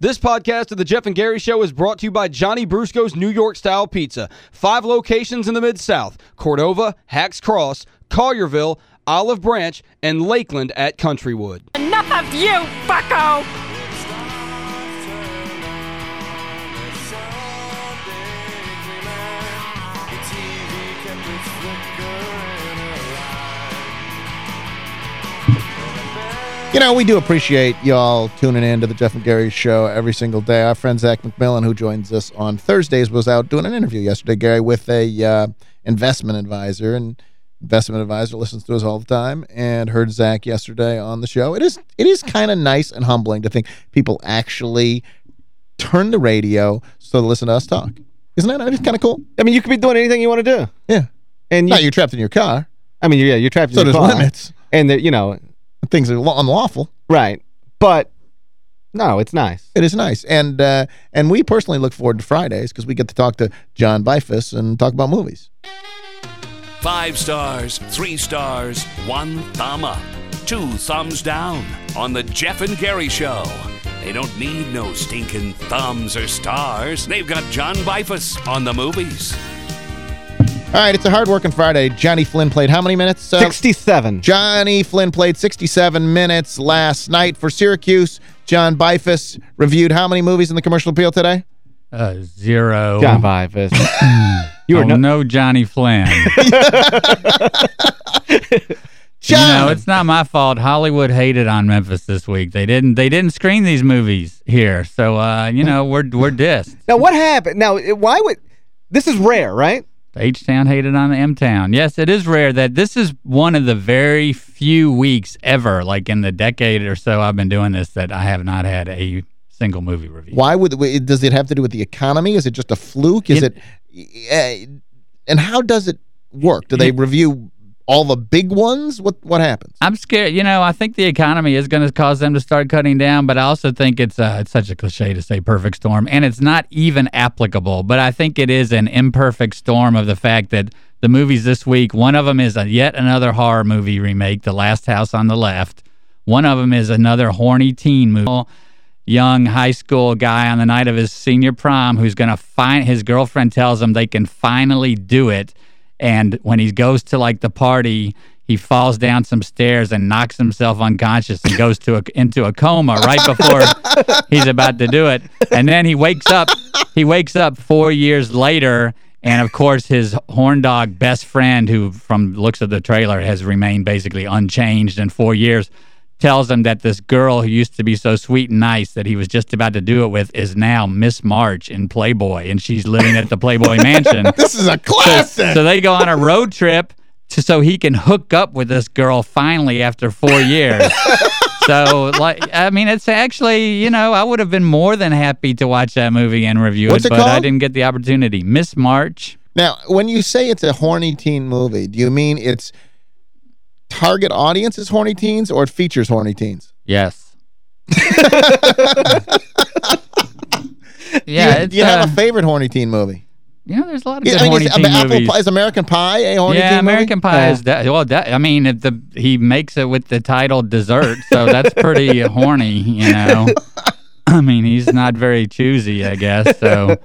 This podcast of the Geoff and Gary Show is brought to you by Johnny Brusco's New York-style pizza. Five locations in the Mid-South. Cordova, Hacks Cross, Collierville, Olive Branch, and Lakeland at Countrywood. Enough of you, bucko! You know, we do appreciate y'all tuning in to the Geoff and Gary show every single day. Our friend Zach McMillan, who joins us on Thursdays, was out doing an interview yesterday, Gary, with a uh, investment advisor. And investment advisor listens to us all the time and heard Zach yesterday on the show. It is it is kind of nice and humbling to think people actually turn the radio so they listen to us talk. Isn't that kind of cool? I mean, you could be doing anything you want to do. Yeah. And you, Now you're trapped in your car. I mean, yeah, you're trapped in So your there's car. limits. And, the, you know, Things are unlawful. right. But, no, it's nice. It is nice. And uh, and we personally look forward to Fridays because we get to talk to John Beifuss and talk about movies. Five stars, three stars, one thumb up, two thumbs down on the Geoff and Gary Show. They don't need no stinking thumbs or stars. They've got John Beifuss on the movies. All right, it's a hard-working Friday. Jonny Flynn played how many minutes? Uh, 67. Jonny Flynn played 67 minutes last night for Syracuse. John Beifuss reviewed how many movies in the commercial appeal today? Uh, zero. John Beifuss. you were oh, no- no Jonny Flynn. John! You know, it's not my fault. Hollywood hated on Memphis this week. They didn't they didn't screen these movies here. So uh, you know, we're we're dissed. now, what happened? Now, why would... This is rare, right? H-Town hated on the M-Town. Yes, it is rare that this is one of the very few weeks ever, like in the decade or so I've been doing this, that I have not had a single movie review. Why would does it have to do with the economy? Is it just a fluke? Is It- it, uh, and how does it work? Do they review all the big ones? What what happens? I'm scared. You know, I think the economy is going to cause them to start cutting down, but I also think it's uh, it's such a cliche to say perfect storm, and it's not even applicable. But I think it is an imperfect storm of the fact that the movies this week, one of them is a yet another horror movie remake, The Last House on the Left. One of them is another horny teen movie. Young high school guy on the night of his senior prom who's going to find his girlfriend tells him they can finally do it. And when he goes to like the party, he falls down some stairs and knocks himself unconscious and goes to a, into a coma right before he's about to do it. And then he wakes up. He wakes up four years later, and of course his horn dog best friend, who from looks of the trailer has remained basically unchanged in four years, tells him that this girl who used to be so sweet and nice that he was just about to do it with is now Miss March in Playboy, and she's living at the Playboy Mansion. This is a So, classic. so they go on a road trip to, so he can hook up with this girl finally after four years. so, like, I mean, it's actually, you know, I would have been more than happy to watch that movie and review What's it, it but I didn't get the opportunity. Miss March. now, when you say it's a horny teen movie, do you mean it's target audience is horny teens or it features horny teens? Yes. yeah, do you, it's, do you have uh, a favorite horny teen movie? you know, there's a lot of Yeah, good I mean, horny is, teen Apple movies. Pie, is American Pie a horny yeah, teen movie? American Pie Yeah. is that. Well, that, I mean, if the he makes it with the title dessert, so that's pretty horny, you know. I mean, he's not very choosy, I guess. So,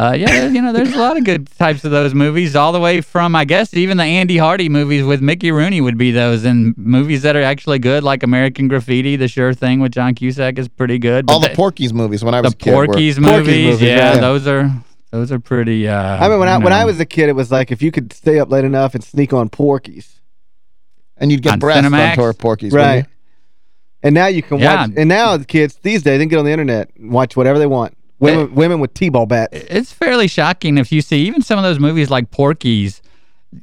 uh, yeah, you know, there's a lot of good types of those movies, all the way from, I guess, even the Andy Hardy movies with Mickey Rooney would be those, and movies that are actually good, like American Graffiti, The Sure Thing with John Cusack is pretty good. but All the that- Porky's movies when I was the a kid. were- Porky's Porky's movies, movies, yeah, yeah. those are those are pretty. Uh, I mean, when I you when I was a kid, it was like if you could stay up late enough and sneak on Porky's. and you'd get On breasts on Cinemax? tour Porky's. wouldn't Right. And now you can Yeah. watch... And now the kids these days, they can get on the internet and watch whatever they want. Women, women with T-ball bats. it's fairly shocking if you see even some of those movies like Porky's.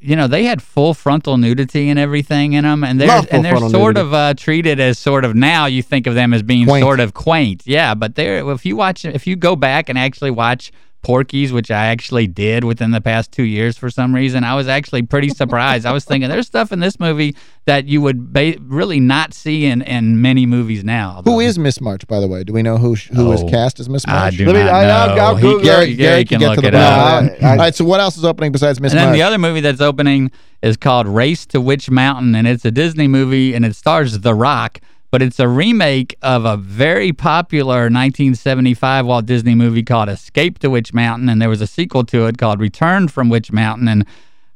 You know, they had full frontal nudity and everything in them, and they're Love and they're sort nudity. of uh, treated as sort of now you think of them as being Quaint. sort of quaint, yeah. But they're if you watch if you go back and actually watch Porky's, which I actually did within the past two years for some reason, I was actually pretty surprised. I was thinking there's stuff in this movie that you would ba- really not see in in many movies now. Who is Miss March, by the way? Do we know who sh- who is Oh, cast as Miss March? I March? do Let me- not I- I'll- know. I'll He- Gary, Gary, Gary can can get look to the it bottom up. of No, that. I- I- All right, so what else is opening besides Miss And then March? the other movie that's opening is called Race to Witch Mountain, and it's a Disney movie, and it stars The Rock. But it's a remake of a very popular 1975 Walt Disney movie called Escape to Witch Mountain, and there was a sequel to it called Return from Witch Mountain, and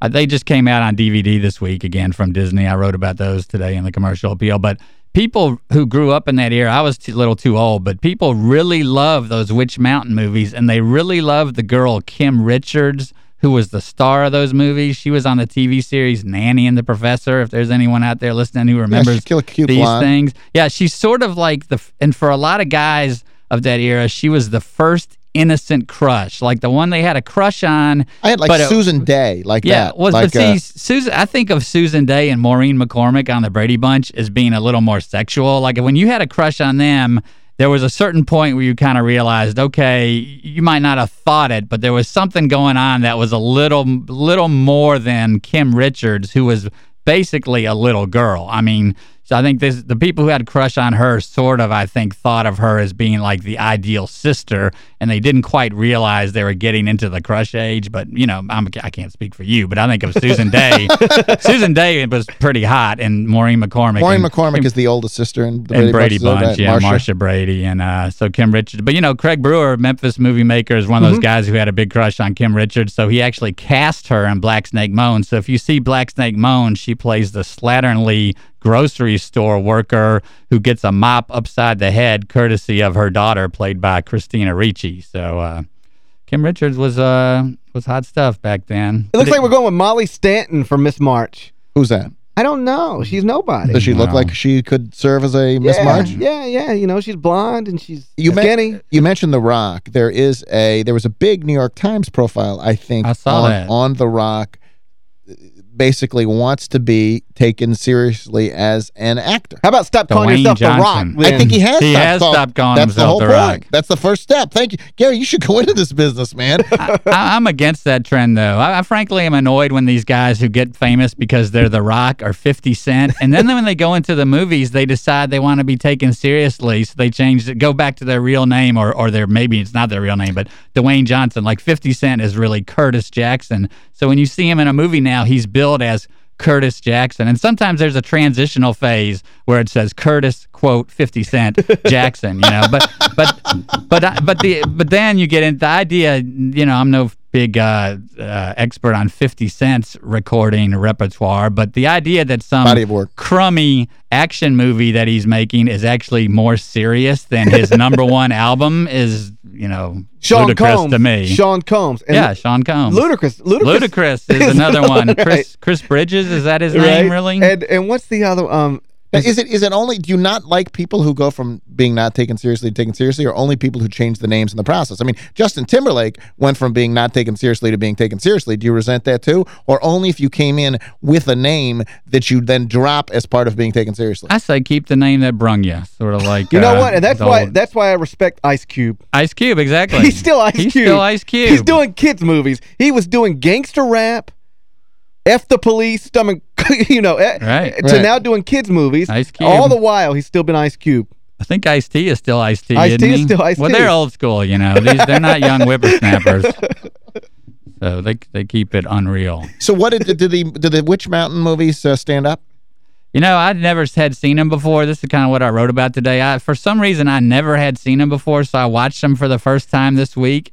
uh, they just came out on DVD this week again from Disney. I wrote about those today in the commercial appeal, but people who grew up in that era, I was a little too old, but people really love those Witch Mountain movies, and they really love the girl Kim Richards, who was the star of those movies. She was on the TV series Nanny and the Professor, if there's anyone out there listening who remembers cute these blonde. things. Yeah, she's sort of like the, and for a lot of guys of that era, she was the first innocent crush, like the one they had a crush on. I had like but it- Susan Dey, like yeah, that. was like, but see, uh, Susan. I think of Susan Dey and Maureen McCormick on the Brady Bunch as being a little more sexual. Like when you had a crush on them, there was a certain point where you kind of realized, okay, you might not have thought it, but there was something going on that was a little, little more than Kim Richards, who was basically a little girl. I mean. So I think this, the people who had a crush on her sort of, I think, thought of her as being like the ideal sister, and they didn't quite realize they were getting into the crush age. But you know, I'm, I can't speak for you, but I think of Susan Dey. Susan Dey was pretty hot, and Maureen McCormick. Maureen and, McCormick is the oldest sister in the and Brady Bunch, Bunch, yeah, Marcia? Marsha Brady, and uh, so Kim Richards. But you know, Craig Brewer, Memphis movie maker, is one of those guys who had a big crush on Kim Richards. So he actually cast her in Black Snake Moan. So if you see Black Snake Moan, she plays the slatternly grocery store worker who gets a mop upside the head, courtesy of her daughter, played by Christina Ricci. So uh, Kim Richards was uh was hot stuff back then. It looks like we're going with Molly Stanton for Miss March. Who's that? I don't know. She's nobody. Does she look Wow. like she could serve as a Miss March? Yeah, yeah. You know, she's blonde and she's You men- skinny. you mentioned The Rock. There is a there was a big New York Times profile, I think, I saw on, that. on The Rock basically wants to be taken seriously as an actor. How about stop calling Dwayne yourself The Rock? I think he has He stopped has stopped calling That's the himself whole The point. Rock. That's the first step. Thank you. Gary, you should go into this business, man. I, I'm against that trend, though. I, I frankly am annoyed when these guys who get famous because they're The Rock or 50 Cent, and then when they go into the movies, they decide they want to be taken seriously, so they change it, go back to their real name, or or their maybe it's not their real name, but Dwayne Johnson. Like 50 Cent is really Curtis Jackson. So when you see him in a movie now, he's billed as Curtis Jackson. And sometimes there's a transitional phase where it says Curtis quote 50 Cent Jackson, you know. But but but but the but then you get into the idea, you know, I'm no big uh, uh, expert on 50 Cent's recording repertoire, but the idea that some Body of work. crummy action movie that he's making is actually more serious than his number one album is, you know, Sean ludicrous Combs. to me. Sean Combs. And yeah, Sean Combs. Ludacris. Ludacris. Ludacris is another one. Right. Chris Chris Bridges is that his Right? name really? And and what's the other um Now, is it is it only do you not like people who go from being not taken seriously to taken seriously or only people who change the names in the process? I mean, Justin Timberlake went from being not taken seriously to being taken seriously. Do you resent that too? Or only if you came in with a name that you then drop as part of being taken seriously? I say keep the name that brung you, sort of like You know uh, what? And that's why old- that's why I respect Ice Cube. Ice Cube exactly. He's still Ice He's Cube. still Ice Cube. He's doing kids movies. He was doing gangster rap, F the police, stomach, you know, eh, Right. to Right. now doing kids movies. Ice Cube. All the while, he's still been Ice Cube. I think Ice T is still Ice T. Ice-T isn't is he? still Ice-T. Well, they're old school, you know. These they're not young whippersnappers. So they they keep it unreal. So what did did the did the Witch Mountain movies uh, stand up? You know, I'd never had seen them before. This is kind of what I wrote about today. I, for some reason, I never had seen them before, so I watched them for the first time this week,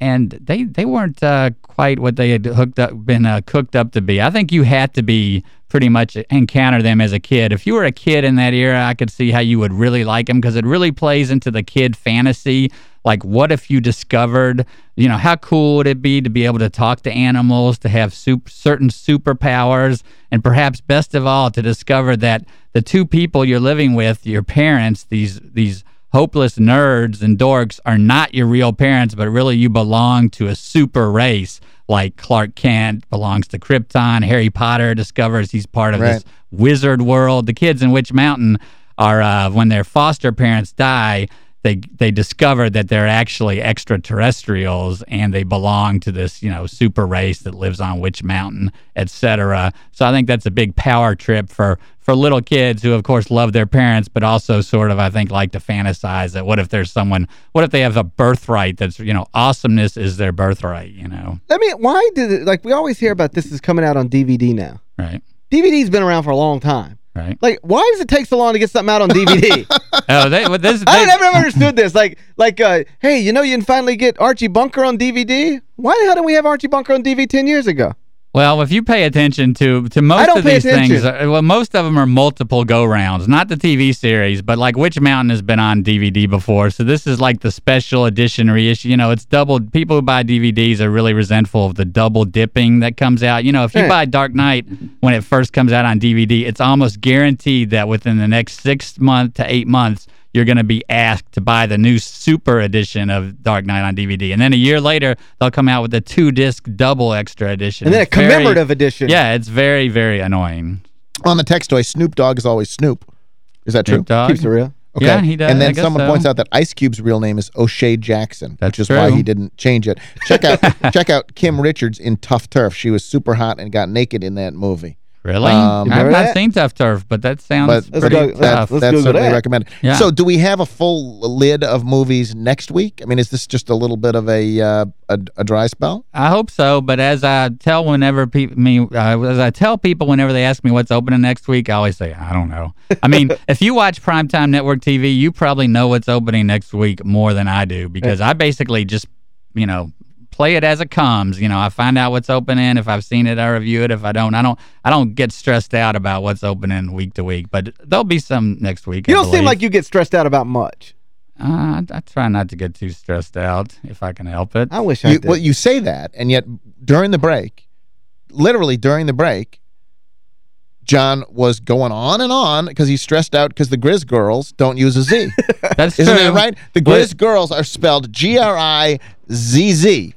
and they they weren't uh, quite what they had hooked up, been uh, cooked up to be. I think you had to be pretty much encounter them as a kid. If you were a kid in that era, I could see how you would really like them because it really plays into the kid fantasy. Like, what if you discovered, you know, how cool would it be to be able to talk to animals, to have certain superpowers, and perhaps best of all, to discover that the two people you're living with, your parents, these these hopeless nerds and dorks, are not your real parents, but really you belong to a super race. Like Clark Kent belongs to Krypton. Harry Potter discovers he's part of this wizard world. The kids in Witch Mountain are uh, when their foster parents die, they they discover that they're actually extraterrestrials and they belong to this you know super race that lives on Witch Mountain, etc. So I think that's a big power trip for for little kids who of course love their parents, but also sort of I think like to fantasize that what if there's someone, what if they have a birthright that's you know awesomeness is their birthright, you know, Let me, why did it, like, we always hear about this is coming out on DVD now. right? DVD's been around for a long time. Right. Like, why does it take so long to get something out on DVD? Oh, they, well, this, I they- never understood this. Like, like, uh, hey, you know you can finally get Archie Bunker on DVD? Why the hell didn't we have Archie Bunker on DVD 10 years ago? Well, if you pay attention to to most of these things, attention. uh, well, most of them are multiple go rounds, not the TV series, but like Witch Mountain has been on DVD before, so this is like the special edition reissue. You know, it's double. People who buy DVDs are really resentful of the double dipping that comes out. You know, if you Yeah. buy Dark Knight when it first comes out on DVD, it's almost guaranteed that within the next six months to eight months. You're going to be asked to buy the new super edition of Dark Knight on DVD. And then a year later, they'll come out with a two disc double extra edition. And then a It's very- commemorative edition. yeah, it's very, very annoying. On the text toy, Snoop Dogg is always Snoop. Is that true? Dogg. Keeps it real. Okay. Yeah, he does. And then someone so. points out that Ice Cube's real name is O'Shea Jackson, That's which is why he didn't change it. Check out check out Kim Richards in Tuff Turf. She was super hot and got naked in that movie. Really? Um, I've remember not that? seen Tuff Turf, but that sounds But pretty go- tough. let's- that's Google certainly that. recommended. Yeah. So do we have a full lid of movies next week? I mean, is this just a little bit of a uh, a, a dry spell? I hope so, but as I tell whenever people me uh, as I tell people whenever they ask me what's opening next week, I always say I don't know. I mean, if you watch primetime network TV, you probably know what's opening next week more than I do because I basically just, you know, play it as it comes. You know, I find out what's opening. If I've seen it, I review it. If I don't, I don't. I don't get stressed out about what's opening week to week. But there'll be some next week. You I don't seem like you get stressed out about much. Uh, I, I try not to get too stressed out if I can help it. I wish I You, did. well, you say that, and yet during the break, literally during the break, John was going on and on because he's stressed out because the Grizz girls don't use a Z. That's Isn't true. that right? The Grizz girls are spelled G-R-I-Z-Z.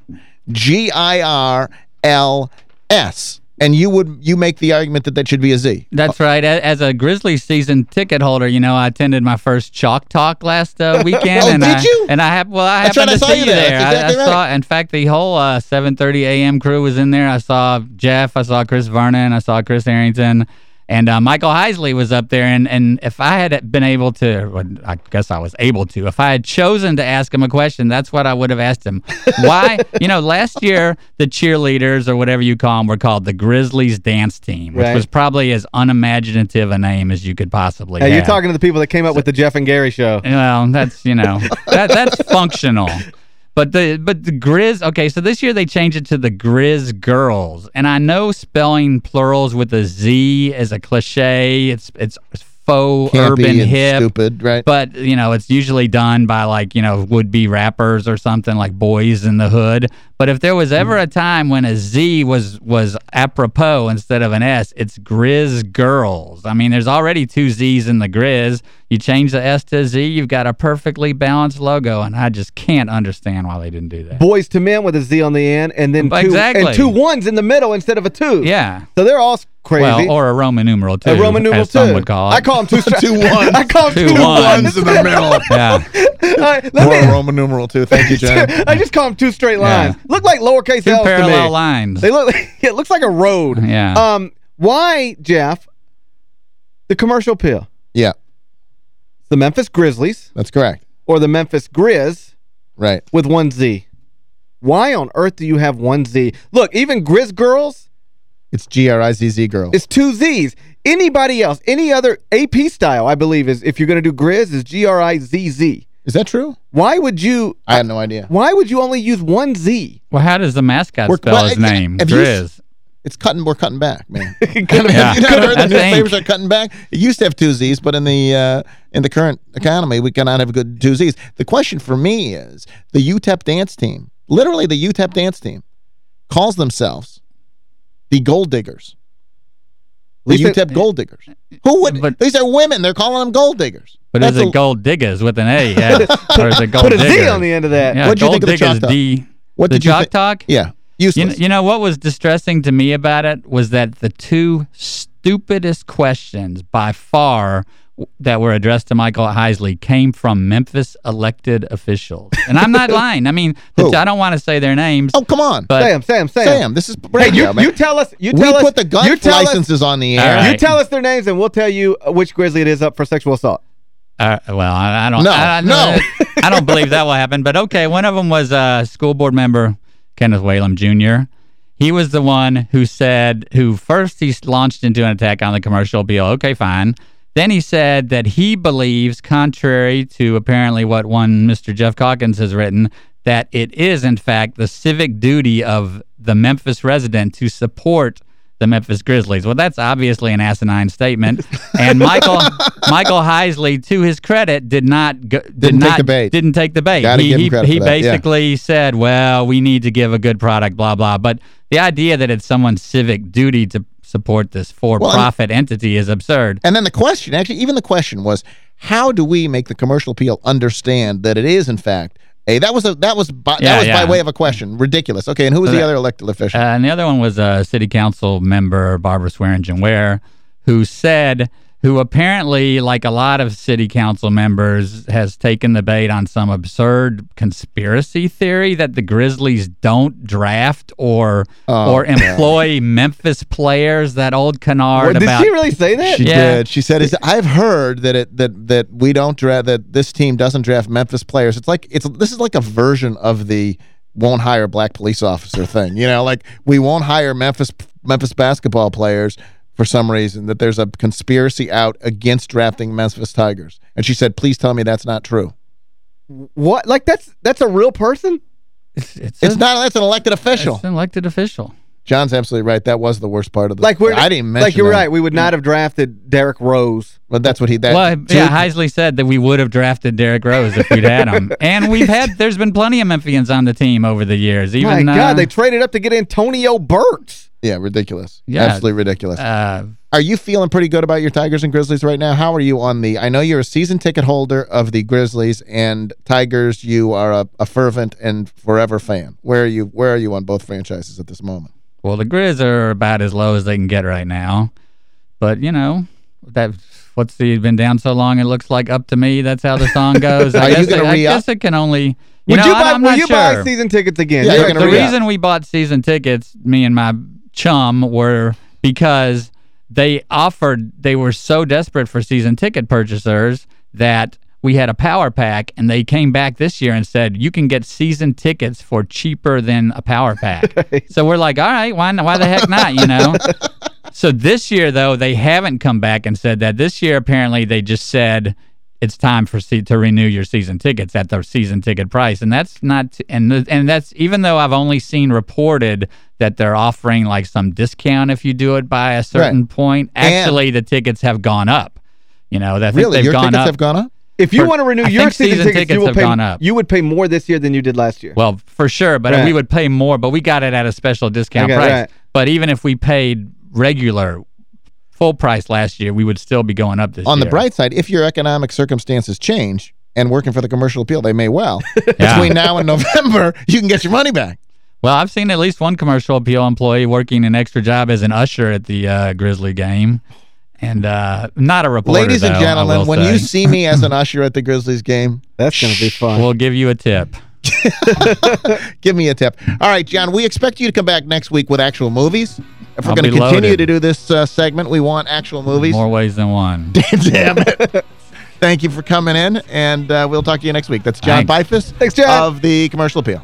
G-I-R-L-S. And you would you make the argument that that should be a Z. That's right. As a Grizzlies season ticket holder, you know, I attended my first Chalk Talk last uh, weekend. Oh, and did I, you? And I have well, I happened right, to saw see you there. I- exactly I, right. saw, in fact, the whole uh, 7:30 a.m. crew was in there. I saw Geoff, I saw Chris Vernon, I saw Chris Harrington. And uh, Michael Heisley was up there, and, and if I had been able to, well, I guess I was able to, if I had chosen to ask him a question, that's what I would have asked him. Why? you know, last year, the cheerleaders, or whatever you call them, were called the Grizzlies Dance Team, which Right. was probably as unimaginative a name as you could possibly Hey, have. you're talking to the people that came up with the Geoff and Gary show. Well, that's you know that that's functional. But the but the Grizz okay, so this year they changed it to the Grizz Girls. And I know spelling plurals with a Z is a cliche. It's it's faux Campy urban hip. stupid, right? But, you know, it's usually done by like, you know, would-be rappers or something like Boys in the Hood. But if there was hmm. ever a time when a Z was was apropos instead of an S, it's Grizz Girls. I mean, there's already two Z's in the Grizz. You change the S to Z, you've got a perfectly balanced logo, and I just can't understand why they didn't do that. Boyz II Men with a Z on the end, and then two, Exactly. and two ones in the middle instead of a two. Yeah. So they're all crazy. Well, or a Roman numeral, too, a Roman numeral as some too. would call it. I call them two, stra- Two ones. I call them Two two, ones. ones. in the middle. yeah. All right, let Or me- a Roman numeral, too. Thank you, John. I just call them two straight lines. Yeah. Look like lowercase Two L's to parallel me. lines. They look. it looks like a road. Yeah. Um. Why, Geoff? The commercial pill. Yeah, The Memphis Grizzlies that's correct. or the Memphis Grizz Right. with one Z. Why on earth do you have one Z? Look, even Grizz Girls It's G-R-I-Z-Z girl. It's two Z's. Anybody else, any other AP style, I believe, is if you're going to do Grizz, is G-R-I-Z-Z. Is that true? Why would you... I had no idea. Why would you only use one Z? Well, how does the mascot We're- spell well, his name? have you Grizz. It's cutting. We're cutting back, man. Yeah. you know, heard the I newspapers are cutting back. It used to have two Z's, but in the uh, in the current economy, we cannot have a good two Z's. The question for me is the UTEP dance team, literally the UTEP dance team, calls themselves the Gold Diggers. The least it- UTEP Gold Diggers. Who would? But- these are women. They're calling them Gold Diggers. But That's is a- it gold diggers with an A? Yeah. or is it gold Put a Z diggers? on the end of that. Yeah, What'd you gold think of the diggers, talk? D. What the did you chalk talk? Yeah, You, useless. you know what was distressing to me about it was that the two stupidest questions by far w- that were addressed to Michael Heisley came from Memphis elected officials. And I'm not lying. I mean, the, I don't want to say their names, oh, come on. but Sam, Sam, Sam. Sam, this is Hey, you, man. you tell us. You we tell us. put the gun you tell us- licenses on the air. right. You tell us their names, and we'll tell you uh, which Grizzly it is up for sexual assault. Uh, well, I, I don't. No, I, I, no. I don't believe that will happen. But okay, one of them was uh, school board member Kenneth Whalum Jr. He was the one who said, who first he launched into an attack on the commercial bill. Okay, fine. Then he said that he believes, contrary to apparently what one Mr. Geoff Calkins has written, that it is, in fact, the civic duty of the Memphis resident to support the Memphis Grizzlies. Well, that's obviously an asinine statement. And Michael Michael Heisley, to his credit, did not go, did Didn't take the bait. didn't take the bait. Gotta he he, he that, yeah. basically said, "Well, we need to give a good product, blah blah." But the idea that it's someone's civic duty to support this for-profit entity is absurd. And then the question, actually, even the question was, how do we make the commercial appeal understand that it is, in fact, a that was a that was by, Yeah, that was yeah. by way of a question. Ridiculous. Okay, and who was the other elected official? Uh, and the other one was a city council member, Barbara Swearingen Ware, who said, who apparently, like a lot of city council members, has taken the bait on some absurd conspiracy theory that the Grizzlies don't draft or Oh, or employ Memphis players. That old canard What, did about she really say that? She Yeah. did. She said, "I've heard that it that that we don't draft that this team doesn't draft Memphis players. It's like it's this is like a version of the won't hire black police officer thing. You know, like we won't hire Memphis Memphis basketball players for some reason. That there's a conspiracy out against drafting Memphis Tigers. And she said, "Please tell me that's not true. What? Like that's that's a real person? it's, it's, It's a- not. That's an elected official." it's an elected official. John's absolutely right. That was the worst part of the. Like we're I didn't mention. Like you're that. right. We would not have drafted Derrick Rose. But that's what he. That, Well, two- yeah, Heisley said that we would have drafted Derrick Rose if we'd had him. and we've had, there's been plenty of Memphians on the team over the years. Even, My God, uh, they traded up to get Antonio Burks. Yeah, ridiculous. Yeah. Absolutely ridiculous. uh, Are you feeling pretty good about your Tigers and Grizzlies right now? How are you on the... I know you're a season ticket holder of the Grizzlies and Tigers. You are a, a fervent and forever fan. Where are you Where are you on both franchises at this moment? well, the Grizz are about as low as they can get right now. But, you know, that what's the been down so long it looks like up to me. That's how the song goes. I guess, gonna it, I guess it can only... You Would know, you buy? I'm Will not you sure. season tickets again? Yeah, you're the reason we bought season tickets, me and my chum, were because they offered, they were so desperate for season ticket purchasers that we had a power pack and they came back this year and said, you can get season tickets for cheaper than a power pack. so we're like, all right, why, why the heck not, you know? So this year, though, they haven't come back and said that. This year, apparently, they just said it's time for se- to renew your season tickets at the season ticket price, and that's not. And and that's even though I've only seen reported that they're offering like some discount if you do it by a certain Right. point. And- Actually, the tickets have gone up. You know, that Really? Your gone tickets up. have gone up? If you For- want to renew I your season, season tickets, tickets you will have pay. gone up. You would pay more this year than you did last year. Well, for sure, but Right. we would pay more, but we got it at a special discount Okay, price. right. But even if we paid regular full price last year, we would still be going up this year. On year. the bright side, if your economic circumstances change and working for the commercial appeal, they may well. Yeah. Between now and November, you can get your money back. Well, I've seen at least one commercial appeal employee working an extra job as an usher at the uh, Grizzly game. And uh, not a reporter, Ladies and though, I gentlemen, when say. you see me as an usher at the Grizzlies game, That's going to be fun. We'll give you a tip. give me a tip. All right, John, we expect you to come back next week with actual movies. If we're going to continue loaded. to do this uh, segment, we want actual movies. More ways than one. Damn it. Thank you for coming in, and uh, we'll talk to you next week. That's John Thanks. Beifuss Thanks, John. of the Commercial Appeal.